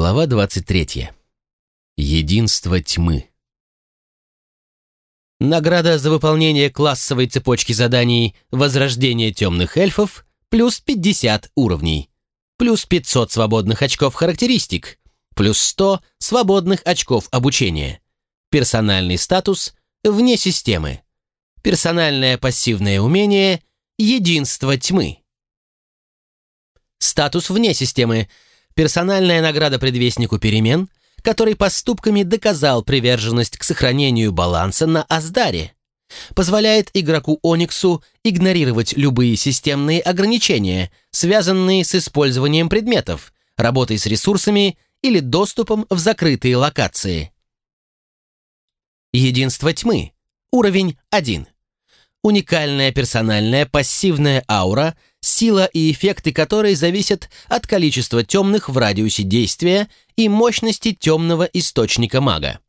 Глава 23. Единство тьмы. Награда за выполнение классовой цепочки заданий «Возрождение темных эльфов» плюс 50 уровней, плюс 500 свободных очков характеристик, плюс 100 свободных очков обучения. Персональный статус вне системы. Персональное пассивное умение «Единство тьмы». Статус вне системы – персональная награда предвестнику перемен, который поступками доказал приверженность к сохранению баланса на Аздаре, позволяет игроку Ониксу игнорировать любые системные ограничения, связанные с использованием предметов, работой с ресурсами или доступом в закрытые локации. Единство тьмы. Уровень 1. Уникальная персональная пассивная аура – сила и эффекты которой зависят от количества темных в радиусе действия и мощности темного источника мага.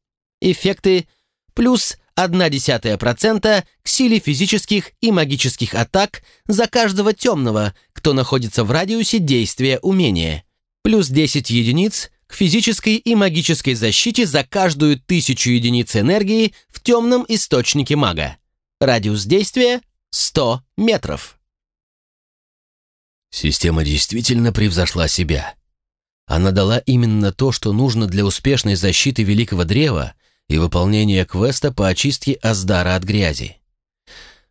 Эффекты плюс 0,1% к силе физических и магических атак за каждого темного, кто находится в радиусе действия умения, плюс 10 единиц к физической и магической защите за каждую тысячу единиц энергии в темном источнике мага. Радиус действия — 100 метров. Система действительно превзошла себя. Она дала именно то, что нужно для успешной защиты Великого Древа и выполнения квеста по очистке Аздара от грязи.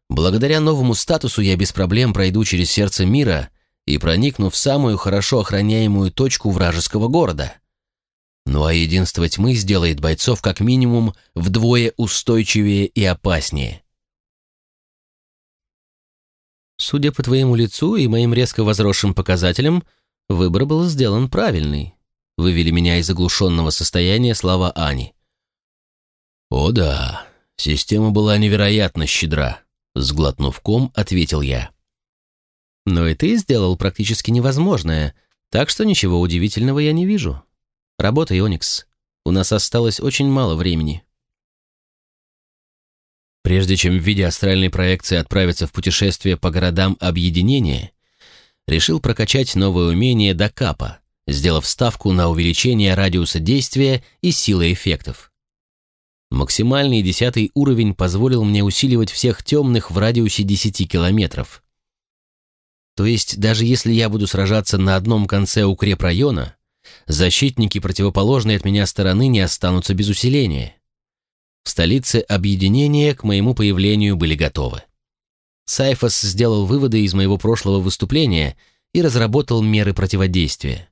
Благодаря новому статусу я без проблем пройду через сердце мира и проникну в самую хорошо охраняемую точку вражеского города. Ну а единство тьмы сделает бойцов как минимум вдвое устойчивее и опаснее. Судя по твоему лицу и моим резко возросшим показателям, выбор был сделан правильный. Вывели меня из оглушенного состояния слова Ани. «О да, система была невероятно щедра», — сглотнув ком, ответил я. «Но и ты сделал практически невозможное, так что ничего удивительного я не вижу. Работай, Оникс. У нас осталось очень мало времени». Прежде чем в виде астральной проекции отправиться в путешествие по городам объединения, решил прокачать новое умение до капа, сделав ставку на увеличение радиуса действия и силы эффектов. Максимальный десятый уровень позволил мне усиливать всех темных в радиусе 10 километров. То есть, даже если я буду сражаться на одном конце укрепрайона, защитники противоположной от меня стороны не останутся без усиления. В столице объединения к моему появлению были готовы. Сайфос сделал выводы из моего прошлого выступления и разработал меры противодействия.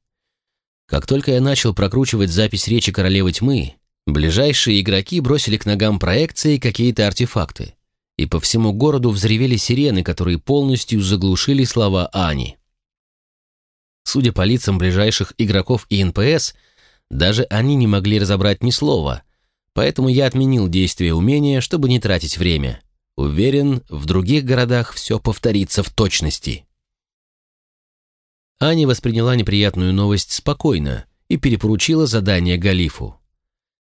Как только я начал прокручивать запись речи Королевы Тьмы, ближайшие игроки бросили к ногам проекции какие-то артефакты, и по всему городу взревели сирены, которые полностью заглушили слова Ани. Судя по лицам ближайших игроков и НПС, даже они не могли разобрать ни слова, Поэтому я отменил действие умения, чтобы не тратить время. Уверен, в других городах все повторится в точности. Аня восприняла неприятную новость спокойно и перепоручила задание Галифу.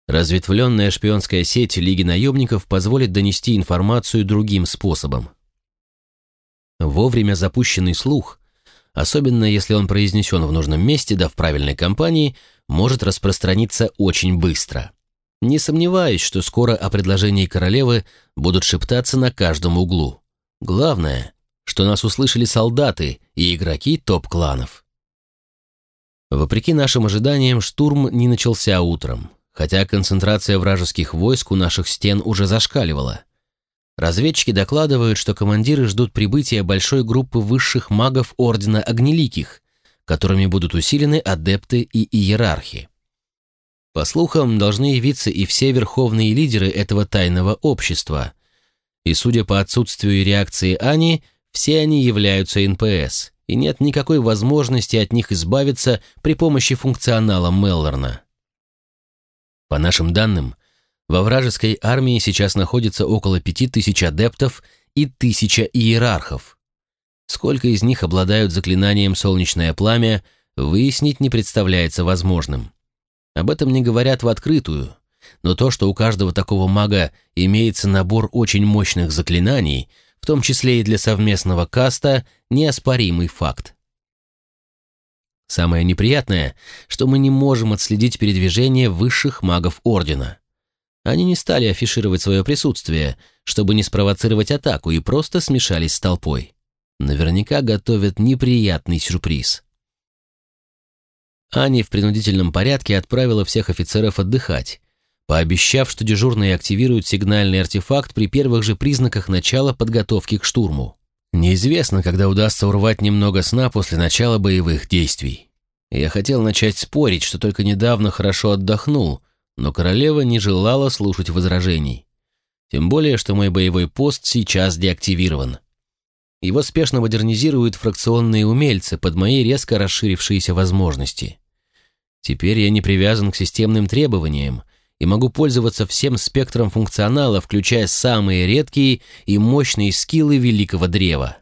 Разветвленная шпионская сеть Лиги наемников позволит донести информацию другим способом. Вовремя запущенный слух, особенно если он произнесен в нужном месте да в правильной компании, может распространиться очень быстро. Не сомневаюсь, что скоро о предложении королевы будут шептаться на каждом углу. Главное, что нас услышали солдаты и игроки топ-кланов. Вопреки нашим ожиданиям, штурм не начался утром, хотя концентрация вражеских войск у наших стен уже зашкаливала. Разведчики докладывают, что командиры ждут прибытия большой группы высших магов Ордена Огнеликих, которыми будут усилены адепты и иерархи. По слухам, должны явиться и все верховные лидеры этого тайного общества. И судя по отсутствию реакции Ани, все они являются НПС, и нет никакой возможности от них избавиться при помощи функционала Меллорна. По нашим данным, во вражеской армии сейчас находится около пяти тысяч адептов и тысяча иерархов. Сколько из них обладают заклинанием «Солнечное пламя», выяснить не представляется возможным. Об этом не говорят в открытую, но то, что у каждого такого мага имеется набор очень мощных заклинаний, в том числе и для совместного каста, неоспоримый факт. Самое неприятное, что мы не можем отследить передвижение высших магов Ордена. Они не стали афишировать свое присутствие, чтобы не спровоцировать атаку, и просто смешались с толпой. Наверняка готовят неприятный сюрприз. Ани в принудительном порядке отправила всех офицеров отдыхать, пообещав, что дежурные активируют сигнальный артефакт при первых же признаках начала подготовки к штурму. Неизвестно, когда удастся урвать немного сна после начала боевых действий. Я хотел начать спорить, что только недавно хорошо отдохнул, но королева не желала слушать возражений. Тем более, что мой боевой пост сейчас деактивирован. Его спешно модернизируют фракционные умельцы под мои резко расширившиеся возможности. Теперь я не привязан к системным требованиям и могу пользоваться всем спектром функционала, включая самые редкие и мощные скиллы Великого Древа.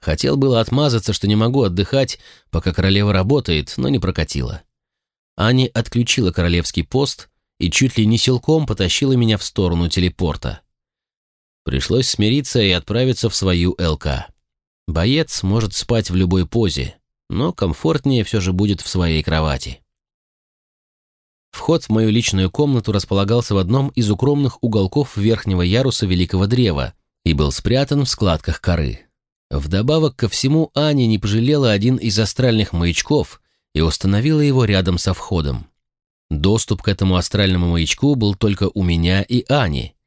Хотел было отмазаться, что не могу отдыхать, пока королева работает, но не прокатило. Ани отключила королевский пост и чуть ли не силком потащила меня в сторону телепорта. Пришлось смириться и отправиться в свою ЛК. Боец может спать в любой позе, но комфортнее все же будет в своей кровати. Вход в мою личную комнату располагался в одном из укромных уголков верхнего яруса Великого Древа и был спрятан в складках коры. Вдобавок ко всему, Аня не пожалела один из астральных маячков и установила его рядом со входом. Доступ к этому астральному маячку был только у меня и Ани.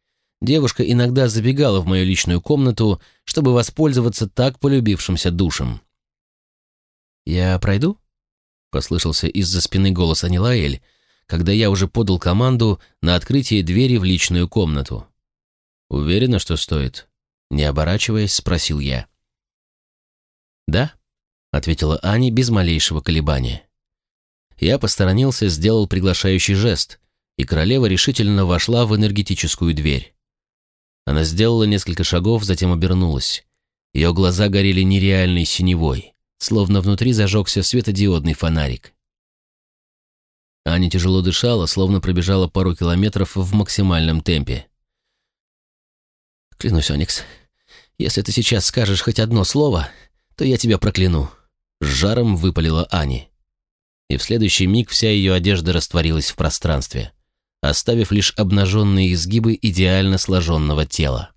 Девушка иногда забегала в мою личную комнату, чтобы воспользоваться так полюбившимся душем. «Я пройду?» — послышался из-за спины голос Анилаэль, когда я уже подал команду на открытие двери в личную комнату. «Уверена, что стоит?» Не оборачиваясь, спросил я. «Да», — ответила Аня без малейшего колебания. Я посторонился, сделал приглашающий жест, и королева решительно вошла в энергетическую дверь. Она сделала несколько шагов, затем обернулась. Ее глаза горели нереальной синевой словно внутри зажегся светодиодный фонарик. Аня тяжело дышала, словно пробежала пару километров в максимальном темпе. «Клянусь, Оникс, если ты сейчас скажешь хоть одно слово, то я тебя прокляну», — с жаром выпалила Ани. И в следующий миг вся ее одежда растворилась в пространстве, оставив лишь обнаженные изгибы идеально сложенного тела.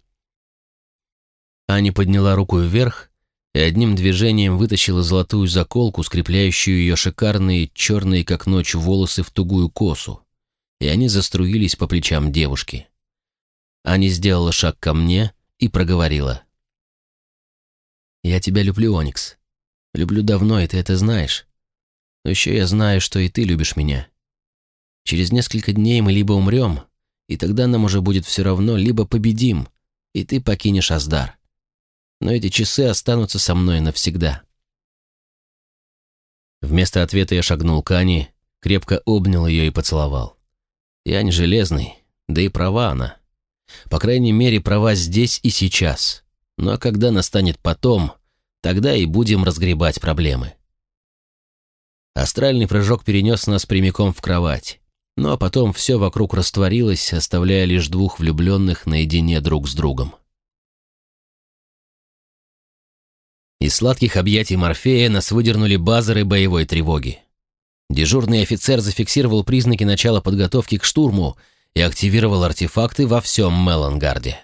Аня подняла руку вверх, и одним движением вытащила золотую заколку, скрепляющую ее шикарные, черные как ночь, волосы в тугую косу, и они заструились по плечам девушки. Аня сделала шаг ко мне и проговорила. «Я тебя люблю, Оникс. Люблю давно, и ты это знаешь. Но еще я знаю, что и ты любишь меня. Через несколько дней мы либо умрем, и тогда нам уже будет все равно, либо победим, и ты покинешь Аздар но эти часы останутся со мной навсегда. Вместо ответа я шагнул к Ане, крепко обнял ее и поцеловал. Я не железный, да и права она. По крайней мере, права здесь и сейчас. А когда настанет потом, тогда и будем разгребать проблемы. Астральный прыжок перенес нас прямиком в кровать. Ну а потом все вокруг растворилось, оставляя лишь двух влюбленных наедине друг с другом. Из сладких объятий Морфея нас выдернули базары боевой тревоги. Дежурный офицер зафиксировал признаки начала подготовки к штурму и активировал артефакты во всем Мелангарде.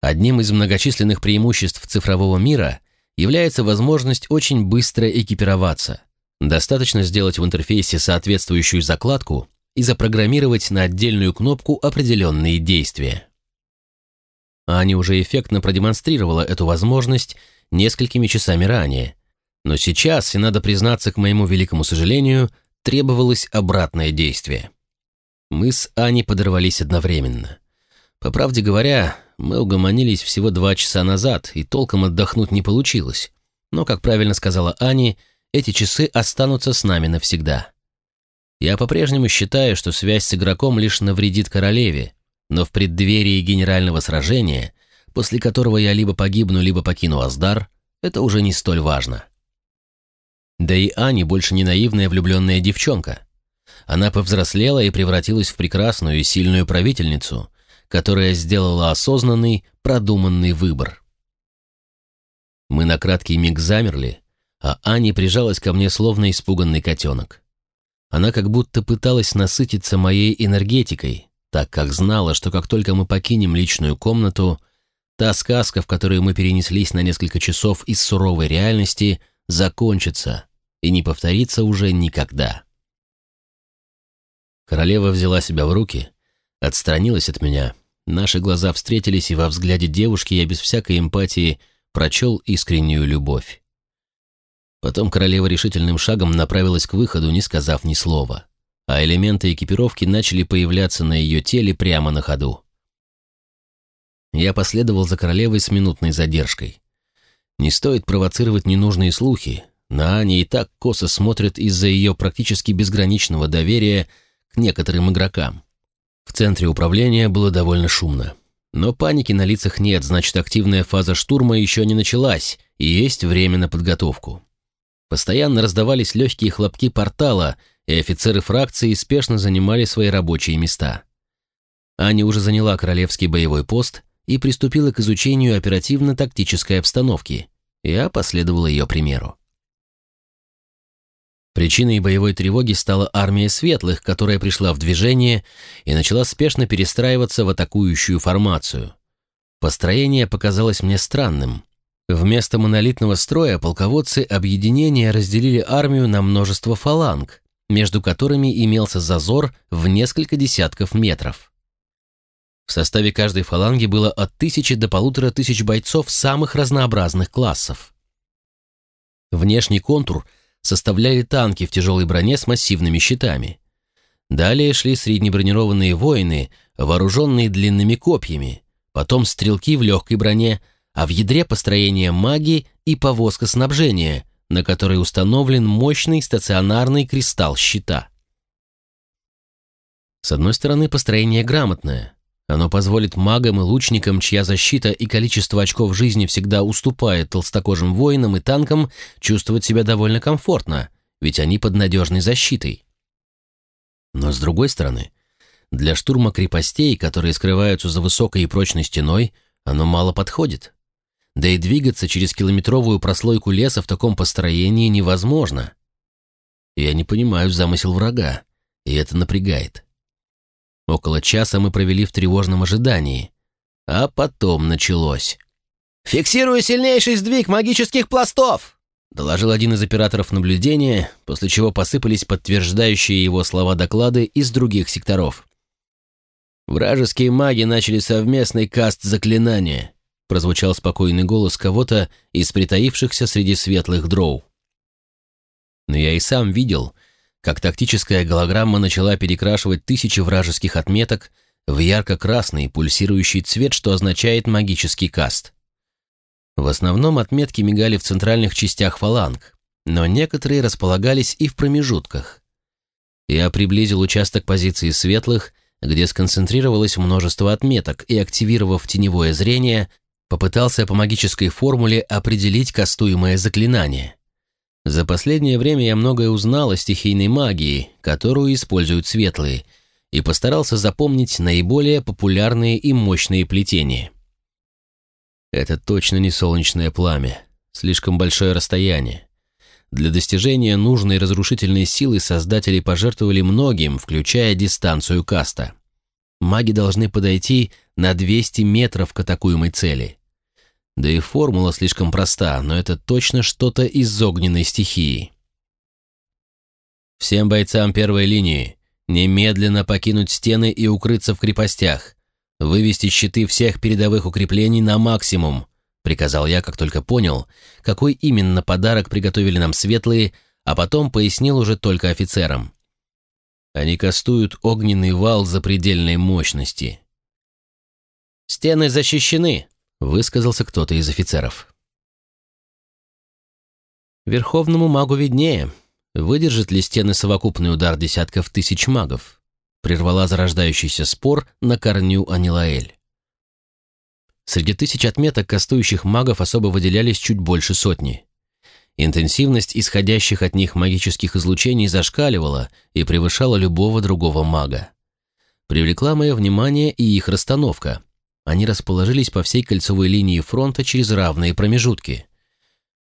Одним из многочисленных преимуществ цифрового мира является возможность очень быстро экипироваться. Достаточно сделать в интерфейсе соответствующую закладку и запрограммировать на отдельную кнопку определенные действия. Аня уже эффектно продемонстрировала эту возможность несколькими часами ранее. Но сейчас, и надо признаться к моему великому сожалению, требовалось обратное действие. Мы с Аней подорвались одновременно. По правде говоря, мы угомонились всего два часа назад, и толком отдохнуть не получилось. Но, как правильно сказала Ани, эти часы останутся с нами навсегда. Я по-прежнему считаю, что связь с игроком лишь навредит королеве, но в преддверии генерального сражения после которого я либо погибну, либо покину Аздар, это уже не столь важно. Да и Ани больше не наивная влюбленная девчонка. Она повзрослела и превратилась в прекрасную и сильную правительницу, которая сделала осознанный, продуманный выбор. Мы на краткий миг замерли, а Ани прижалась ко мне словно испуганный котенок. Она как будто пыталась насытиться моей энергетикой, так как знала, что как только мы покинем личную комнату, та сказка, в которую мы перенеслись на несколько часов из суровой реальности, закончится и не повторится уже никогда. Королева взяла себя в руки, отстранилась от меня. Наши глаза встретились, и во взгляде девушки я без всякой эмпатии прочел искреннюю любовь. Потом королева решительным шагом направилась к выходу, не сказав ни слова а элементы экипировки начали появляться на ее теле прямо на ходу. Я последовал за королевой с минутной задержкой. Не стоит провоцировать ненужные слухи. На Ане и так косо смотрят из-за ее практически безграничного доверия к некоторым игрокам. В центре управления было довольно шумно. Но паники на лицах нет, значит, активная фаза штурма еще не началась, и есть время на подготовку. Постоянно раздавались легкие хлопки портала — и офицеры фракции спешно занимали свои рабочие места. Аня уже заняла королевский боевой пост и приступила к изучению оперативно-тактической обстановки. Я последовал ее примеру. Причиной боевой тревоги стала армия светлых, которая пришла в движение и начала спешно перестраиваться в атакующую формацию. Построение показалось мне странным. Вместо монолитного строя полководцы объединения разделили армию на множество фаланг, между которыми имелся зазор в несколько десятков метров. В составе каждой фаланги было от тысячи до полутора тысяч бойцов самых разнообразных классов. Внешний контур составляли танки в тяжелой броне с массивными щитами. Далее шли среднебронированные воины, вооруженные длинными копьями, потом стрелки в легкой броне, а в ядре построения маги и повозка снабжения – на которой установлен мощный стационарный кристалл щита. С одной стороны, построение грамотное. Оно позволит магам и лучникам, чья защита и количество очков жизни всегда уступает толстокожим воинам и танкам, чувствовать себя довольно комфортно, ведь они под надежной защитой. Но с другой стороны, для штурма крепостей, которые скрываются за высокой и прочной стеной, оно мало подходит. Да и двигаться через километровую прослойку леса в таком построении невозможно. Я не понимаю замысел врага, и это напрягает. Около часа мы провели в тревожном ожидании, а потом началось. «Фиксирую сильнейший сдвиг магических пластов!» доложил один из операторов наблюдения, после чего посыпались подтверждающие его слова доклады из других секторов. Вражеские маги начали совместный каст заклинания прозвучал спокойный голос кого-то из притаившихся среди светлых дроу. Но я и сам видел, как тактическая голограмма начала перекрашивать тысячи вражеских отметок в ярко-красный пульсирующий цвет, что означает магический каст. В основном отметки мигали в центральных частях фаланг, но некоторые располагались и в промежутках. Я приблизил участок позиции светлых, где сконцентрировалось множество отметок, и, активировав теневое зрение, попытался по магической формуле определить кастуемое заклинание. За последнее время я многое узнал о стихийной магии, которую используют светлые, и постарался запомнить наиболее популярные и мощные плетения. Это точно не солнечное пламя, слишком большое расстояние. Для достижения нужной разрушительной силы создатели пожертвовали многим, включая дистанцию каста. Маги должны подойти на 200 метров к атакуемой цели. Да и формула слишком проста, но это точно что-то из огненной стихии. Всем бойцам первой линии немедленно покинуть стены и укрыться в крепостях, вывести щиты всех передовых укреплений на максимум, приказал я, как только понял, какой именно подарок приготовили нам светлые, а потом пояснил уже только офицерам. Они кастуют огненный вал запредельной мощности. «Стены защищены», высказался кто-то из офицеров. Верховному магу виднее, выдержит ли стены совокупный удар десятков тысяч магов, прервала зарождающийся спор на корню Анилаэль. Среди тысяч отметок кастующих магов особо выделялись чуть больше сотни. Интенсивность исходящих от них магических излучений зашкаливала и превышала любого другого мага. Привлекла мое внимание и их расстановка – они расположились по всей кольцевой линии фронта через равные промежутки.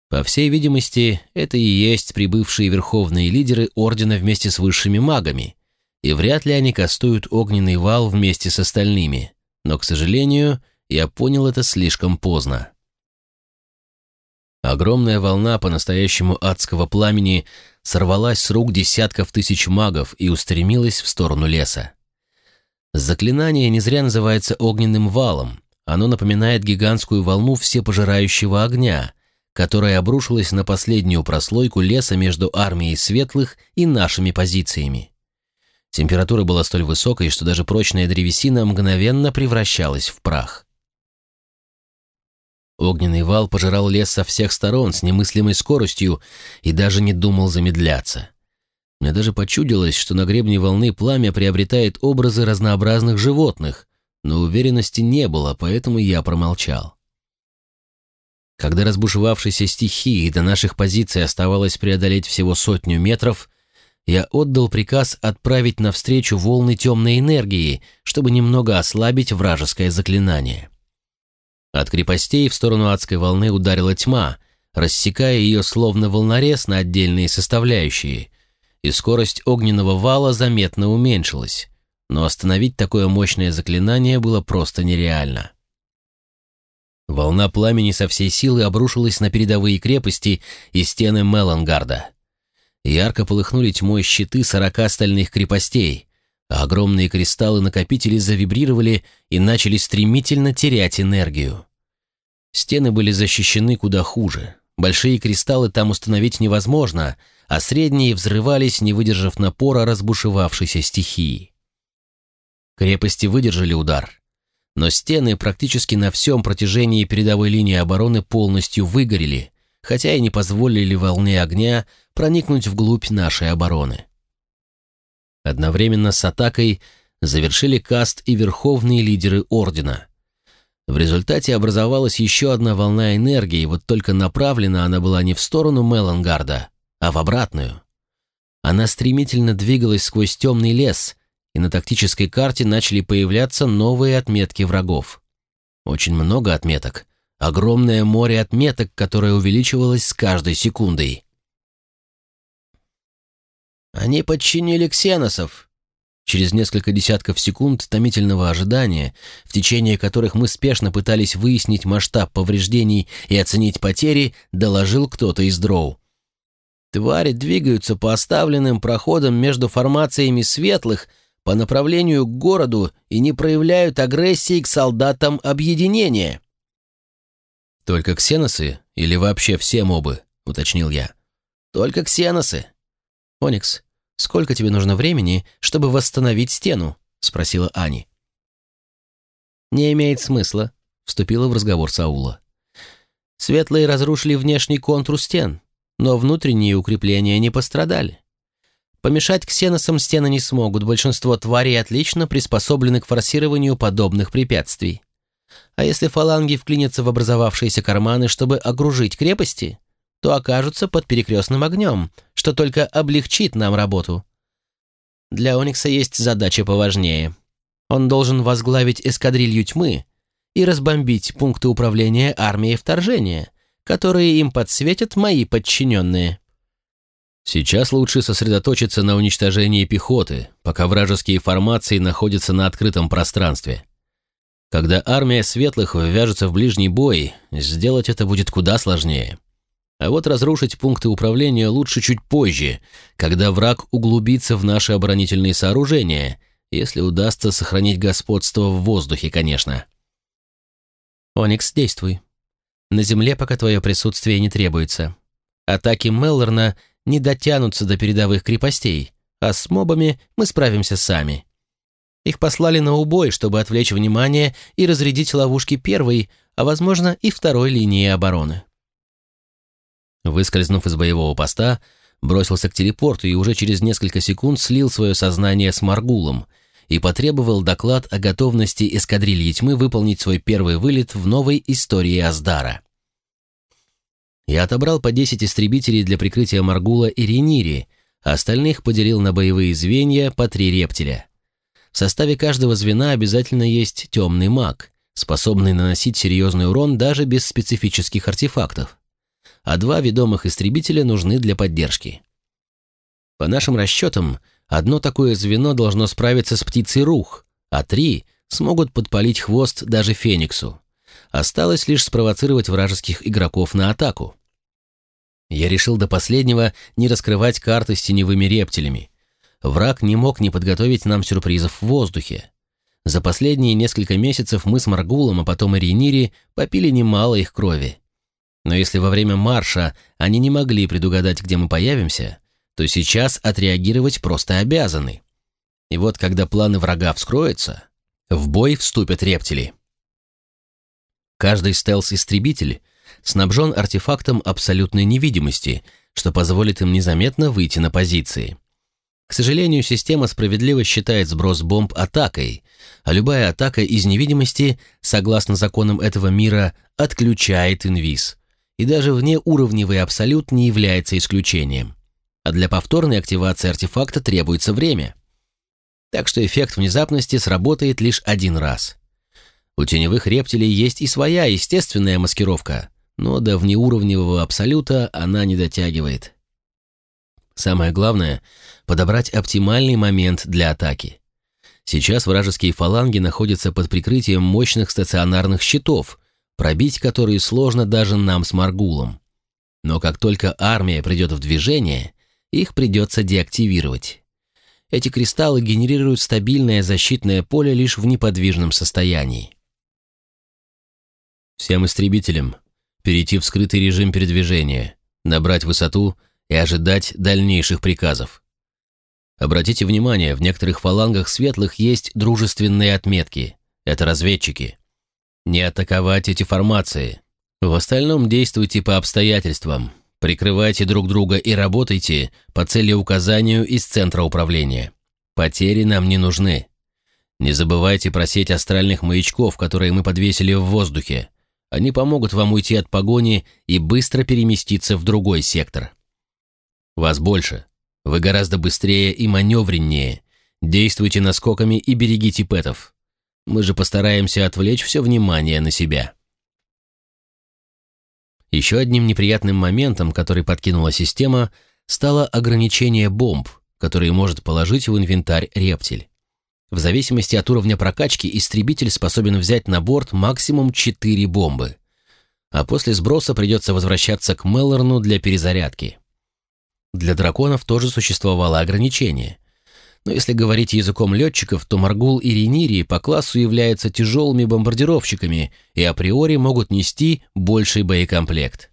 По всей видимости, это и есть прибывшие верховные лидеры Ордена вместе с высшими магами, и вряд ли они кастуют огненный вал вместе с остальными, но, к сожалению, я понял это слишком поздно. Огромная волна по-настоящему адского пламени сорвалась с рук десятков тысяч магов и устремилась в сторону леса. Заклинание не зря называется огненным валом. Оно напоминает гигантскую волну всепожирающего огня, которая обрушилась на последнюю прослойку леса между армией светлых и нашими позициями. Температура была столь высокой, что даже прочная древесина мгновенно превращалась в прах. Огненный вал пожирал лес со всех сторон с немыслимой скоростью и даже не думал замедляться. Мне даже почудилось, что на гребне волны пламя приобретает образы разнообразных животных, но уверенности не было, поэтому я промолчал. Когда разбушевавшейся стихии до наших позиций оставалось преодолеть всего сотню метров, я отдал приказ отправить навстречу волны темной энергии, чтобы немного ослабить вражеское заклинание. От крепостей в сторону адской волны ударила тьма, рассекая ее словно волнорез на отдельные составляющие, и скорость огненного вала заметно уменьшилась, но остановить такое мощное заклинание было просто нереально. Волна пламени со всей силы обрушилась на передовые крепости и стены Мелангарда. Ярко полыхнули тьмой щиты сорока стальных крепостей, а огромные кристаллы-накопители завибрировали и начали стремительно терять энергию. Стены были защищены куда хуже. Большие кристаллы там установить невозможно, а средние взрывались, не выдержав напора разбушевавшейся стихии. Крепости выдержали удар, но стены практически на всем протяжении передовой линии обороны полностью выгорели, хотя и не позволили волне огня проникнуть вглубь нашей обороны. Одновременно с атакой завершили каст и верховные лидеры Ордена. В результате образовалась еще одна волна энергии, вот только направлена она была не в сторону Мелангарда, а в обратную. Она стремительно двигалась сквозь темный лес, и на тактической карте начали появляться новые отметки врагов. Очень много отметок. Огромное море отметок, которое увеличивалось с каждой секундой. «Они подчинили ксеносов», Через несколько десятков секунд томительного ожидания, в течение которых мы спешно пытались выяснить масштаб повреждений и оценить потери, доложил кто-то из дроу. Твари двигаются по оставленным проходам между формациями светлых по направлению к городу и не проявляют агрессии к солдатам объединения. «Только ксеносы или вообще все мобы?» — уточнил я. «Только ксеносы». «Оникс, сколько тебе нужно времени, чтобы восстановить стену?» — спросила Ани. «Не имеет смысла», — вступила в разговор Саула. «Светлые разрушили внешний контур стен но внутренние укрепления не пострадали. Помешать ксеносам стены не смогут, большинство тварей отлично приспособлены к форсированию подобных препятствий. А если фаланги вклинятся в образовавшиеся карманы, чтобы окружить крепости, то окажутся под перекрестным огнем, что только облегчит нам работу. Для Оникса есть задача поважнее. Он должен возглавить эскадрилью тьмы и разбомбить пункты управления армией вторжения, которые им подсветят мои подчиненные. Сейчас лучше сосредоточиться на уничтожении пехоты, пока вражеские формации находятся на открытом пространстве. Когда армия светлых ввяжется в ближний бой, сделать это будет куда сложнее. А вот разрушить пункты управления лучше чуть позже, когда враг углубится в наши оборонительные сооружения, если удастся сохранить господство в воздухе, конечно. «Оникс, действуй», на земле пока твое присутствие не требуется. Атаки Меллорна не дотянутся до передовых крепостей, а с мобами мы справимся сами. Их послали на убой, чтобы отвлечь внимание и разрядить ловушки первой, а, возможно, и второй линии обороны. Выскользнув из боевого поста, бросился к телепорту и уже через несколько секунд слил свое сознание с Маргулом — и потребовал доклад о готовности эскадрильи тьмы выполнить свой первый вылет в новой истории Аздара. Я отобрал по 10 истребителей для прикрытия Маргула и Ренири, а остальных поделил на боевые звенья по три рептиля. В составе каждого звена обязательно есть темный маг, способный наносить серьезный урон даже без специфических артефактов. а два ведомых истребителя нужны для поддержки. По нашим расчетам, одно такое звено должно справиться с птицей рух, а три смогут подпалить хвост даже Фениксу. Осталось лишь спровоцировать вражеских игроков на атаку. Я решил до последнего не раскрывать карты с теневыми рептилями. Враг не мог не подготовить нам сюрпризов в воздухе. За последние несколько месяцев мы с Маргулом, а потом и Рейнири, попили немало их крови. Но если во время марша они не могли предугадать, где мы появимся, то сейчас отреагировать просто обязаны. И вот когда планы врага вскроются, в бой вступят рептили. Каждый стелс-истребитель снабжен артефактом абсолютной невидимости, что позволит им незаметно выйти на позиции. К сожалению, система справедливо считает сброс бомб атакой, а любая атака из невидимости, согласно законам этого мира, отключает инвиз. И даже внеуровневый абсолют не является исключением. А для повторной активации артефакта требуется время. Так что эффект внезапности сработает лишь один раз. У теневых рептилий есть и своя естественная маскировка, но до внеуровневого абсолюта она не дотягивает. Самое главное — подобрать оптимальный момент для атаки. Сейчас вражеские фаланги находятся под прикрытием мощных стационарных щитов, пробить которые сложно даже нам с Маргулом. Но как только армия придет в движение, их придется деактивировать. Эти кристаллы генерируют стабильное защитное поле лишь в неподвижном состоянии. Всем истребителям перейти в скрытый режим передвижения, набрать высоту и ожидать дальнейших приказов. Обратите внимание, в некоторых фалангах светлых есть дружественные отметки. Это разведчики. Не атаковать эти формации. В остальном действуйте по обстоятельствам. Прикрывайте друг друга и работайте по целеуказанию из центра управления. Потери нам не нужны. Не забывайте про сеть астральных маячков, которые мы подвесили в воздухе. Они помогут вам уйти от погони и быстро переместиться в другой сектор. Вас больше. Вы гораздо быстрее и маневреннее. Действуйте наскоками и берегите пэтов. Мы же постараемся отвлечь все внимание на себя. Еще одним неприятным моментом, который подкинула система, стало ограничение бомб, которые может положить в инвентарь рептиль. В зависимости от уровня прокачки истребитель способен взять на борт максимум 4 бомбы. А после сброса придется возвращаться к Меллорну для перезарядки. Для драконов тоже существовало ограничение. Но если говорить языком летчиков, то Маргул и Ренири по классу являются тяжелыми бомбардировщиками и априори могут нести больший боекомплект.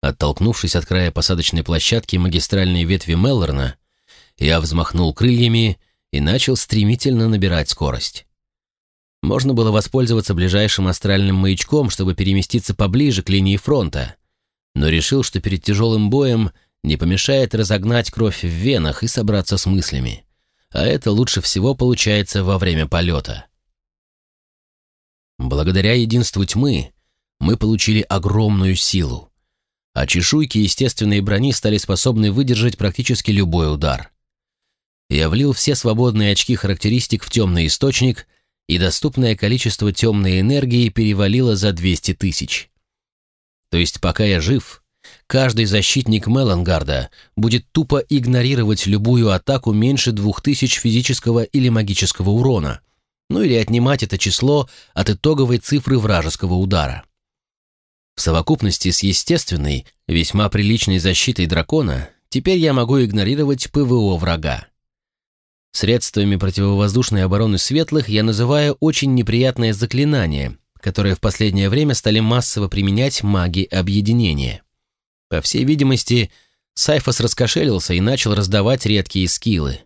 Оттолкнувшись от края посадочной площадки магистральной ветви Меллорна, я взмахнул крыльями и начал стремительно набирать скорость. Можно было воспользоваться ближайшим астральным маячком, чтобы переместиться поближе к линии фронта, но решил, что перед тяжелым боем не помешает разогнать кровь в венах и собраться с мыслями. А это лучше всего получается во время полета. Благодаря единству тьмы мы получили огромную силу, а чешуйки естественной брони стали способны выдержать практически любой удар. Я влил все свободные очки характеристик в темный источник, и доступное количество темной энергии перевалило за 200 тысяч. То есть пока я жив, каждый защитник Мелангарда будет тупо игнорировать любую атаку меньше 2000 физического или магического урона, ну или отнимать это число от итоговой цифры вражеского удара. В совокупности с естественной, весьма приличной защитой дракона, теперь я могу игнорировать ПВО врага. Средствами противовоздушной обороны светлых я называю очень неприятное заклинание, которое в последнее время стали массово применять маги объединения. По всей видимости, Сайфос раскошелился и начал раздавать редкие скиллы.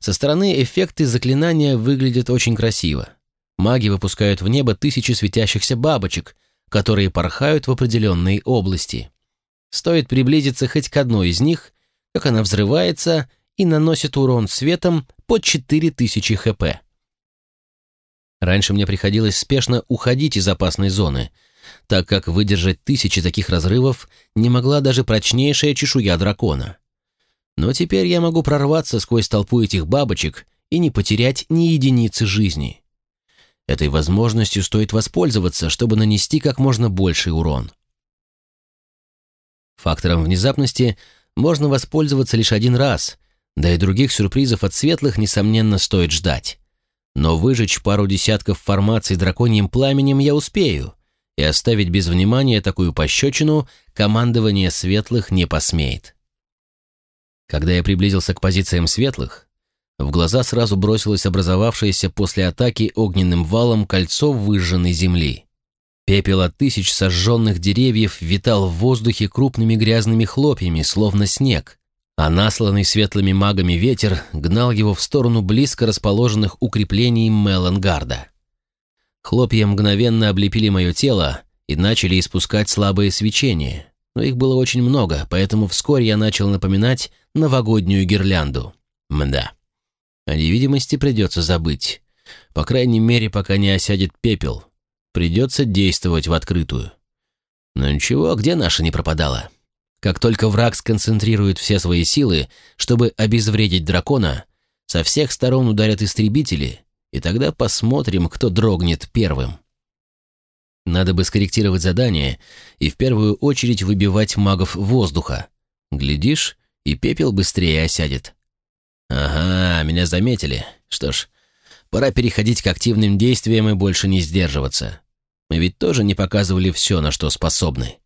Со стороны эффекты заклинания выглядят очень красиво. Маги выпускают в небо тысячи светящихся бабочек, которые порхают в определенной области. Стоит приблизиться хоть к одной из них, как она взрывается и наносит урон светом по 4000 хп. Раньше мне приходилось спешно уходить из опасной зоны, так как выдержать тысячи таких разрывов не могла даже прочнейшая чешуя дракона. Но теперь я могу прорваться сквозь толпу этих бабочек и не потерять ни единицы жизни. Этой возможностью стоит воспользоваться, чтобы нанести как можно больший урон. Фактором внезапности можно воспользоваться лишь один раз, да и других сюрпризов от светлых, несомненно, стоит ждать. Но выжечь пару десятков формаций драконьим пламенем я успею, и оставить без внимания такую пощечину командование светлых не посмеет. Когда я приблизился к позициям светлых, в глаза сразу бросилось образовавшееся после атаки огненным валом кольцо выжженной земли. Пепел от тысяч сожженных деревьев витал в воздухе крупными грязными хлопьями, словно снег, а насланный светлыми магами ветер гнал его в сторону близко расположенных укреплений Мелангарда. Хлопья мгновенно облепили мое тело и начали испускать слабое свечение, но их было очень много, поэтому вскоре я начал напоминать новогоднюю гирлянду. Мда. О невидимости придется забыть. По крайней мере, пока не осядет пепел. Придется действовать в открытую. Но ничего, где наша не пропадала? Как только враг сконцентрирует все свои силы, чтобы обезвредить дракона, со всех сторон ударят истребители, и тогда посмотрим, кто дрогнет первым. Надо бы скорректировать задание и в первую очередь выбивать магов воздуха. Глядишь, и пепел быстрее осядет. Ага, меня заметили. Что ж, пора переходить к активным действиям и больше не сдерживаться. Мы ведь тоже не показывали все, на что способны.